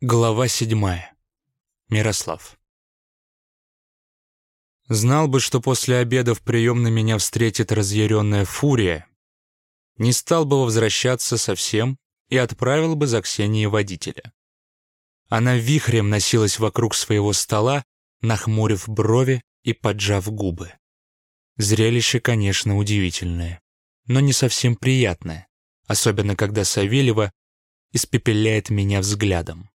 Глава седьмая. Мирослав. Знал бы, что после обеда в приемной меня встретит разъяренная фурия, не стал бы возвращаться совсем и отправил бы за Ксенией водителя. Она вихрем носилась вокруг своего стола, нахмурив брови и поджав губы. Зрелище, конечно, удивительное, но не совсем приятное, особенно когда Савельева испепеляет меня взглядом.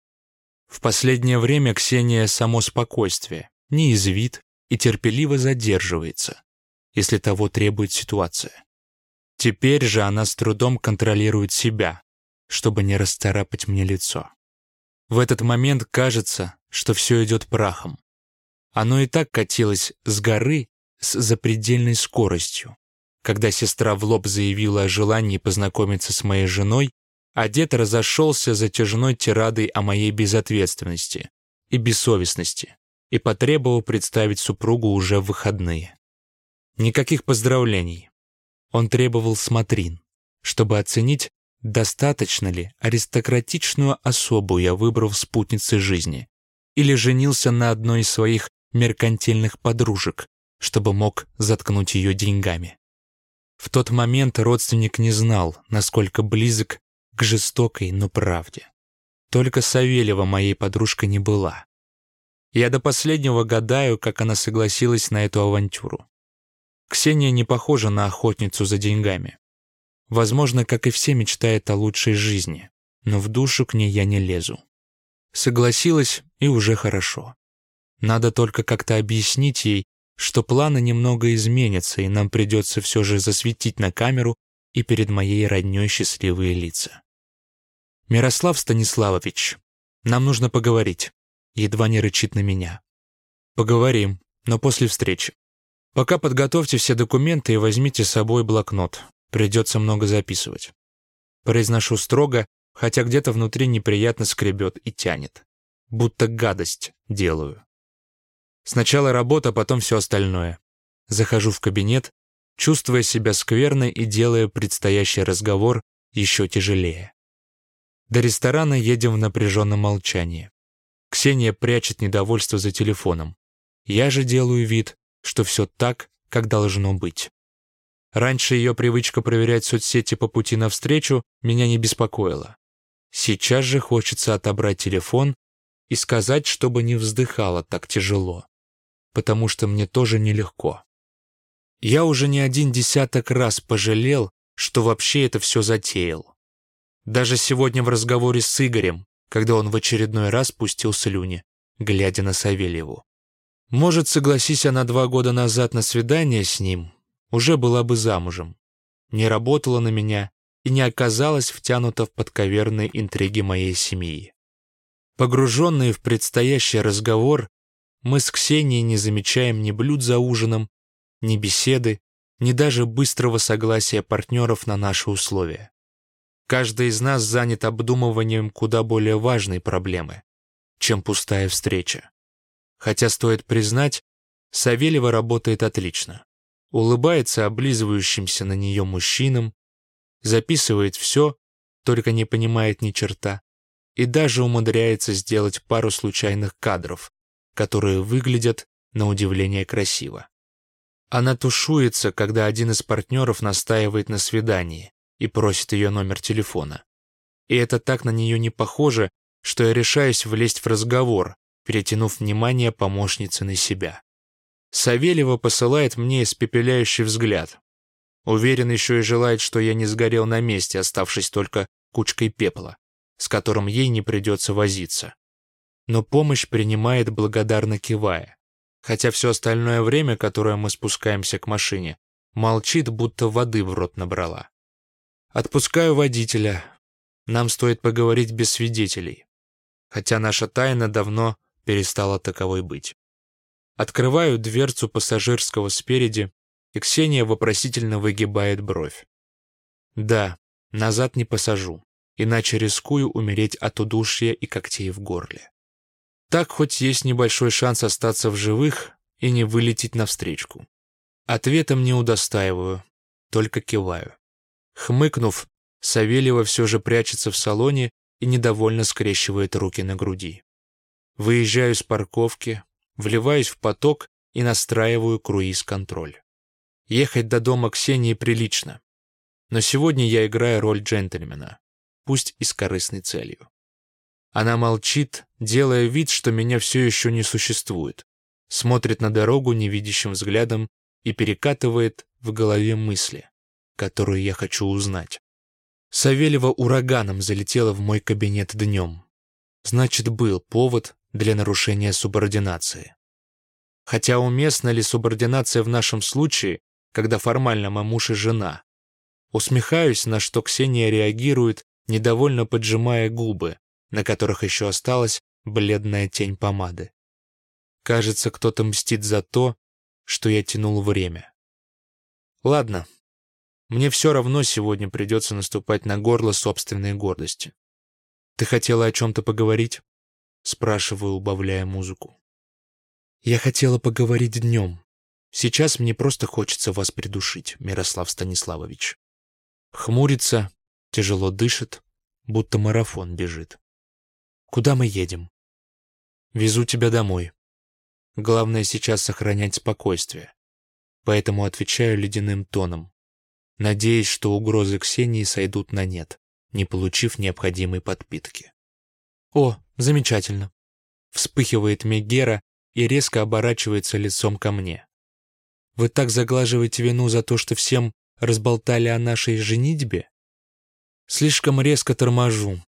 В последнее время Ксения само спокойствие, не извит и терпеливо задерживается, если того требует ситуация. Теперь же она с трудом контролирует себя, чтобы не расцарапать мне лицо. В этот момент кажется, что все идет прахом. Оно и так катилось с горы с запредельной скоростью. Когда сестра в лоб заявила о желании познакомиться с моей женой, а дед разошелся затяжной тирадой о моей безответственности и бессовестности и потребовал представить супругу уже в выходные. Никаких поздравлений. Он требовал смотрин, чтобы оценить, достаточно ли аристократичную особу я выбрал спутницей жизни или женился на одной из своих меркантильных подружек, чтобы мог заткнуть ее деньгами. В тот момент родственник не знал, насколько близок к жестокой, но правде. Только Савельева моей подружкой не была. Я до последнего гадаю, как она согласилась на эту авантюру. Ксения не похожа на охотницу за деньгами. Возможно, как и все, мечтает о лучшей жизни, но в душу к ней я не лезу. Согласилась, и уже хорошо. Надо только как-то объяснить ей, что планы немного изменятся, и нам придется все же засветить на камеру и перед моей роднёй счастливые лица. «Мирослав Станиславович, нам нужно поговорить», едва не рычит на меня. «Поговорим, но после встречи. Пока подготовьте все документы и возьмите с собой блокнот. Придется много записывать». Произношу строго, хотя где-то внутри неприятно скребет и тянет. Будто гадость делаю. Сначала работа, потом все остальное. Захожу в кабинет, чувствуя себя скверно и делая предстоящий разговор еще тяжелее. До ресторана едем в напряженном молчании. Ксения прячет недовольство за телефоном. Я же делаю вид, что все так, как должно быть. Раньше ее привычка проверять соцсети по пути навстречу меня не беспокоила. Сейчас же хочется отобрать телефон и сказать, чтобы не вздыхала так тяжело, потому что мне тоже нелегко. Я уже не один десяток раз пожалел, что вообще это все затеял. Даже сегодня в разговоре с Игорем, когда он в очередной раз пустил слюни, глядя на Савельеву. Может, согласись она два года назад на свидание с ним, уже была бы замужем. Не работала на меня и не оказалась втянута в подковерные интриги моей семьи. Погруженные в предстоящий разговор, мы с Ксенией не замечаем ни блюд за ужином, ни беседы, ни даже быстрого согласия партнеров на наши условия. Каждый из нас занят обдумыванием куда более важной проблемы, чем пустая встреча. Хотя, стоит признать, Савельева работает отлично. Улыбается облизывающимся на нее мужчинам, записывает все, только не понимает ни черта, и даже умудряется сделать пару случайных кадров, которые выглядят на удивление красиво. Она тушуется, когда один из партнеров настаивает на свидании и просит ее номер телефона. И это так на нее не похоже, что я решаюсь влезть в разговор, перетянув внимание помощницы на себя. Савельева посылает мне испепеляющий взгляд. Уверен, еще и желает, что я не сгорел на месте, оставшись только кучкой пепла, с которым ей не придется возиться. Но помощь принимает, благодарно кивая хотя все остальное время, которое мы спускаемся к машине, молчит, будто воды в рот набрала. Отпускаю водителя. Нам стоит поговорить без свидетелей, хотя наша тайна давно перестала таковой быть. Открываю дверцу пассажирского спереди, и Ксения вопросительно выгибает бровь. Да, назад не посажу, иначе рискую умереть от удушья и когтей в горле. Так хоть есть небольшой шанс остаться в живых и не вылететь навстречку. Ответом не удостаиваю, только киваю. Хмыкнув, Савельева все же прячется в салоне и недовольно скрещивает руки на груди. Выезжаю с парковки, вливаюсь в поток и настраиваю круиз-контроль. Ехать до дома Ксении прилично. Но сегодня я играю роль джентльмена, пусть и с корыстной целью. Она молчит, делая вид, что меня все еще не существует, смотрит на дорогу невидящим взглядом и перекатывает в голове мысли, которые я хочу узнать. Савельева ураганом залетела в мой кабинет днем. Значит, был повод для нарушения субординации. Хотя уместна ли субординация в нашем случае, когда формально мы муж и жена? Усмехаюсь, на что Ксения реагирует, недовольно поджимая губы, на которых еще осталась бледная тень помады. Кажется, кто-то мстит за то, что я тянул время. Ладно, мне все равно сегодня придется наступать на горло собственной гордости. Ты хотела о чем-то поговорить? Спрашиваю, убавляя музыку. Я хотела поговорить днем. Сейчас мне просто хочется вас придушить, Мирослав Станиславович. Хмурится, тяжело дышит, будто марафон бежит. Куда мы едем? Везу тебя домой. Главное сейчас сохранять спокойствие. Поэтому отвечаю ледяным тоном, надеясь, что угрозы Ксении сойдут на нет, не получив необходимой подпитки. «О, замечательно!» Вспыхивает Мегера и резко оборачивается лицом ко мне. «Вы так заглаживаете вину за то, что всем разболтали о нашей женитьбе?» Слишком резко торможу,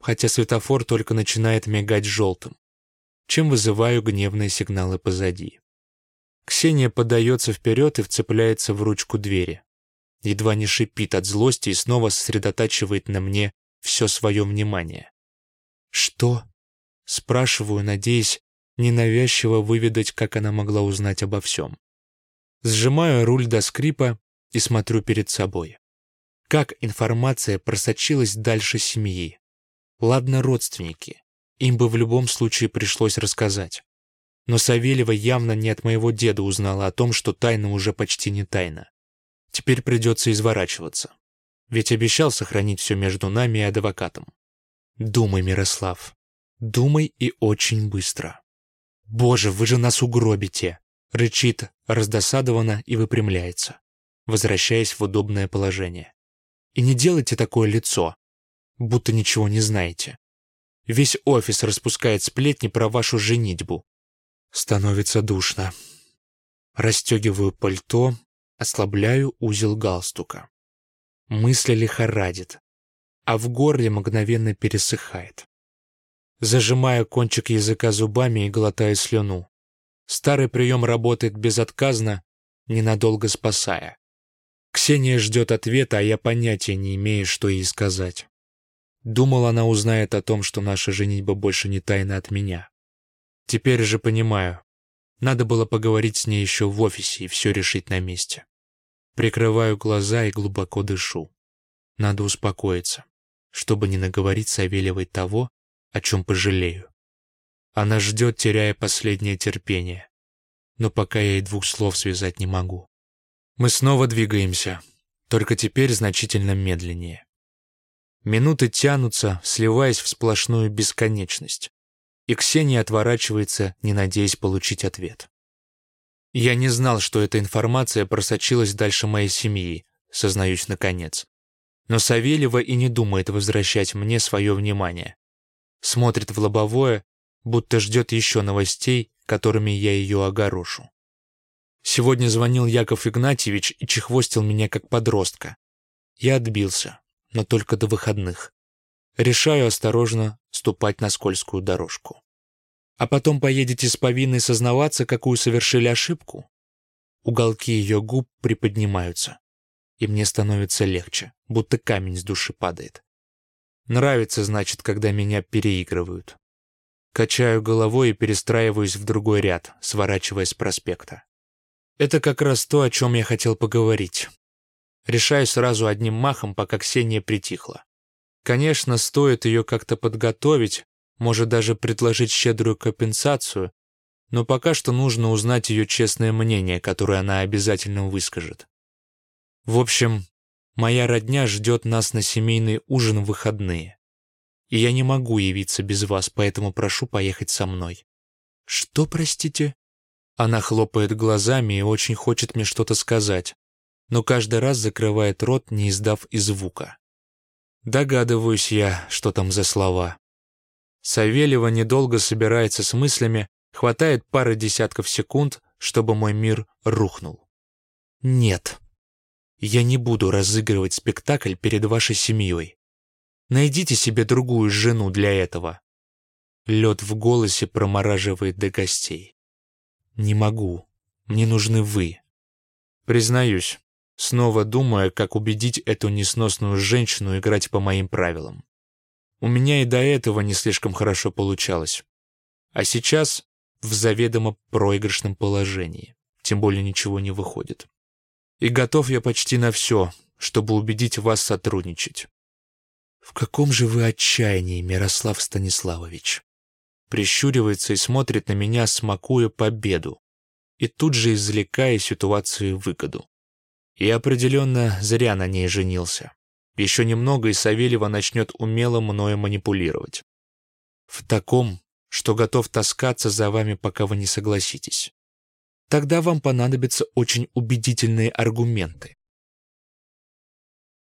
хотя светофор только начинает мигать желтым, чем вызываю гневные сигналы позади. Ксения подается вперед и вцепляется в ручку двери. Едва не шипит от злости и снова сосредотачивает на мне все свое внимание. «Что?» — спрашиваю, надеясь ненавязчиво выведать, как она могла узнать обо всем. Сжимаю руль до скрипа и смотрю перед собой. Как информация просочилась дальше семьи? Ладно, родственники. Им бы в любом случае пришлось рассказать. Но Савельева явно не от моего деда узнала о том, что тайна уже почти не тайна. Теперь придется изворачиваться. Ведь обещал сохранить все между нами и адвокатом. Думай, Мирослав. Думай и очень быстро. «Боже, вы же нас угробите!» Рычит раздосадованно и выпрямляется, возвращаясь в удобное положение. «И не делайте такое лицо, будто ничего не знаете. Весь офис распускает сплетни про вашу женитьбу. Становится душно. Растегиваю пальто, ослабляю узел галстука. Мысли лихорадит, а в горле мгновенно пересыхает. Зажимаю кончик языка зубами и глотаю слюну. Старый прием работает безотказно, ненадолго спасая. Ксения ждет ответа, а я понятия не имею, что ей сказать. Думал, она узнает о том, что наша женитьба больше не тайна от меня. Теперь же понимаю. Надо было поговорить с ней еще в офисе и все решить на месте. Прикрываю глаза и глубоко дышу. Надо успокоиться, чтобы не наговорить Савельевой того, о чем пожалею. Она ждет, теряя последнее терпение. Но пока я и двух слов связать не могу. Мы снова двигаемся, только теперь значительно медленнее. Минуты тянутся, сливаясь в сплошную бесконечность. И Ксения отворачивается, не надеясь получить ответ. Я не знал, что эта информация просочилась дальше моей семьи, сознаюсь наконец. Но Савельева и не думает возвращать мне свое внимание. Смотрит в лобовое, будто ждет еще новостей, которыми я ее огорошу. Сегодня звонил Яков Игнатьевич и чехвостил меня как подростка. Я отбился но только до выходных. Решаю осторожно ступать на скользкую дорожку. А потом поедете с повинной сознаваться, какую совершили ошибку? Уголки ее губ приподнимаются, и мне становится легче, будто камень с души падает. Нравится, значит, когда меня переигрывают. Качаю головой и перестраиваюсь в другой ряд, сворачивая с проспекта. Это как раз то, о чем я хотел поговорить. Решаю сразу одним махом, пока Ксения притихла. Конечно, стоит ее как-то подготовить, может даже предложить щедрую компенсацию, но пока что нужно узнать ее честное мнение, которое она обязательно выскажет. В общем, моя родня ждет нас на семейный ужин в выходные. и я не могу явиться без вас, поэтому прошу поехать со мной». «Что, простите?» Она хлопает глазами и очень хочет мне что-то сказать, но каждый раз закрывает рот, не издав и звука. Догадываюсь я, что там за слова. Савельева недолго собирается с мыслями, хватает пары десятков секунд, чтобы мой мир рухнул. «Нет, я не буду разыгрывать спектакль перед вашей семьей. Найдите себе другую жену для этого». Лед в голосе промораживает до гостей. «Не могу. Мне нужны вы». Признаюсь, снова думая, как убедить эту несносную женщину играть по моим правилам. У меня и до этого не слишком хорошо получалось. А сейчас в заведомо проигрышном положении, тем более ничего не выходит. И готов я почти на все, чтобы убедить вас сотрудничать. В каком же вы отчаянии, Мирослав Станиславович? Прищуривается и смотрит на меня, смакуя победу, и тут же извлекая ситуацию выгоду. И определенно зря на ней женился. Еще немного, и Савельева начнет умело мною манипулировать. В таком, что готов таскаться за вами, пока вы не согласитесь. Тогда вам понадобятся очень убедительные аргументы.